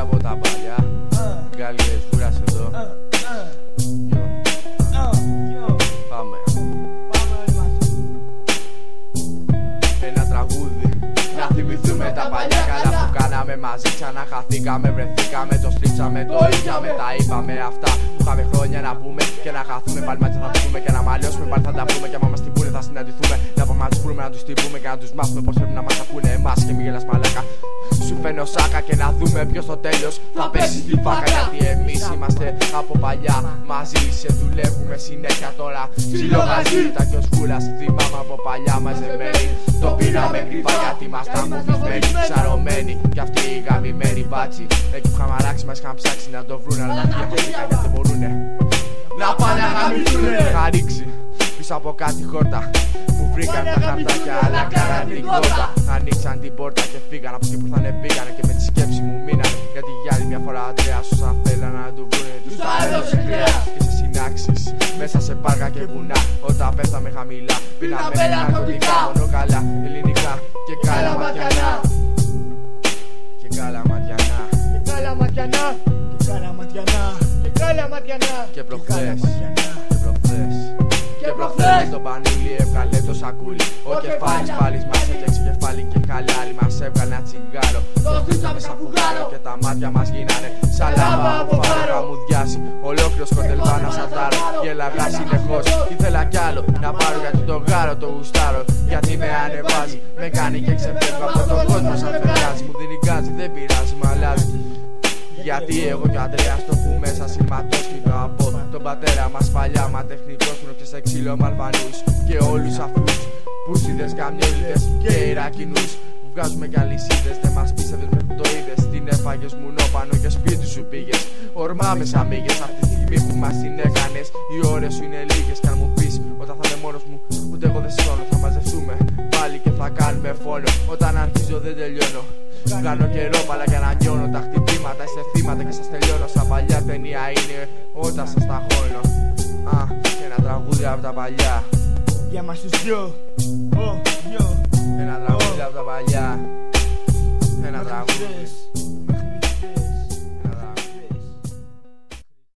από τα παλιά. Γαλλίες φούρασε εδώ. Πάμε. Ένα τραγούδι. Να θυμηθούμε τα παλιά καλά που κάναμε μαζί. Ξαναχαθήκαμε, βρεθήκαμε, το στρίψαμε, το είχαμε Τα είπαμε αυτά που είχαμε χρόνια να πούμε. Και να χαθούμε πάλι μαζί θα πούμε. Και να μαλλιώσουμε πάλι θα τα πούμε. Και άμα στην την θα συναντηθούμε. Να πάμε να τους βρούμε, να τους τυπούμε Και να τους μάθουμε πως πρέπει να μας ακούνε εμάς. Και μη γελάς μαλάκα. Σου φαίνω σάκα και να δούμε ποιος στο τέλος θα πέσει στη φάκα. Γιατί εμείς είμαστε από παλιά μαζί, σε δουλεύουμε συνέχεια τώρα. Ψιλογαζί, τα κι ω φούλα θυμάμαι από παλιά μαζεμένοι. Το πήραμε κρυφά γιατί ήμασταν βουβισμένοι, ψαρωμένοι. Κι αυτοί οι γαμημένοι μπάτσι. Εκεί που είχαμε αλλάξει, μας είχαν ψάξει να το βρουν. Αλλά τα χέρια γιατί δεν μπορούνε. Να πάνε να γαμηθούνε. Είχα ρίξει πίσω από κάτι χόρτα. Μου βρήκαν τα χαρτάκια, αλλά κάναν την κόρτα. Ανοίξαν την πόρτα και φύγαν από εκεί που θα πήγανε. Και με τη σκέψη μου μείναν. Γιατί για άλλη μια φορά Αντρέα, όσα θέλαν να του βρούνε, τους τα έδωσε κρέα. Και σε συνάξεις μέσα σε πάργα και βουνά. Όταν πέφταμε χαμηλά, πίναμε ναρκωτικά. Μόνο καλά, ελληνικά και καλά ματιανά. Και καλά ματιανά. Και καλά ματιανά. Και καλά ματιανά. Και καλά ματιανά. Και προχθές Και προχθές Και προχθές Το πανούλι έβγαλε το σακούλι. Ο κεφάλης πάλι μας έφτιαξε κεφάλι και χαλάλι Μας έβγαλε ένα τσιγάρο. Το στρίψαμε σαν φουγάρο. Και τα μάτια μας γίνανε σαν λάμπα από φάρο. Θα μου διάσει ολόκληρος κοντελβάνα σαν τάρο. Γέλαγα συνεχώς. Ήθελα κι άλλο Να πάρω γιατί το γάρο το γουστάρω. Γιατί με ανεβάζει Με κάνει και ξεφεύγω από τον κόσμο σαν φευγάζει Μου δίνει γκάζι δεν πειράζει μ' αλλάζει γιατί εγώ και ο Αντρέας το έχουμε μέσα σηματόσκηνο από τον πατέρα μας παλιά Μα τεχνικός και σε ξύλο μαλβανούς Και όλους αυτούς πούσιδες, καμιόλιδες και Ιρακινούς. Που βγάζουμε κι αλυσίδες, δεν μας πίστευες μέχρι το είδες. Την έφαγες μου νόπανο και σπίτι σου πήγες. Ορμάμε σαν μύγες αυτή τη στιγμή που μας την έκανες Οι ώρες σου είναι λίγες κι αν μου πεις όταν θα είμαι μόνος μου Ούτε εγώ δεν σηκώνω, θα μαζευτούμε πάλι και θα κάνουμε φόνο Όταν αρχίζω δεν τελειώνω Κάνω καιρό παλά για να νιώνω τα χτυπήματα. Είστε θύματα και σας τελειώνω Σαν παλιά ταινία. Είναι όταν σας τα χώνω. Α, ένα τραγούδι από τα παλιά. Για μας τους δυο. Ω, δυο. Ένα τραγούδι από τα παλιά. Ένα τραγούδι. Προχθές.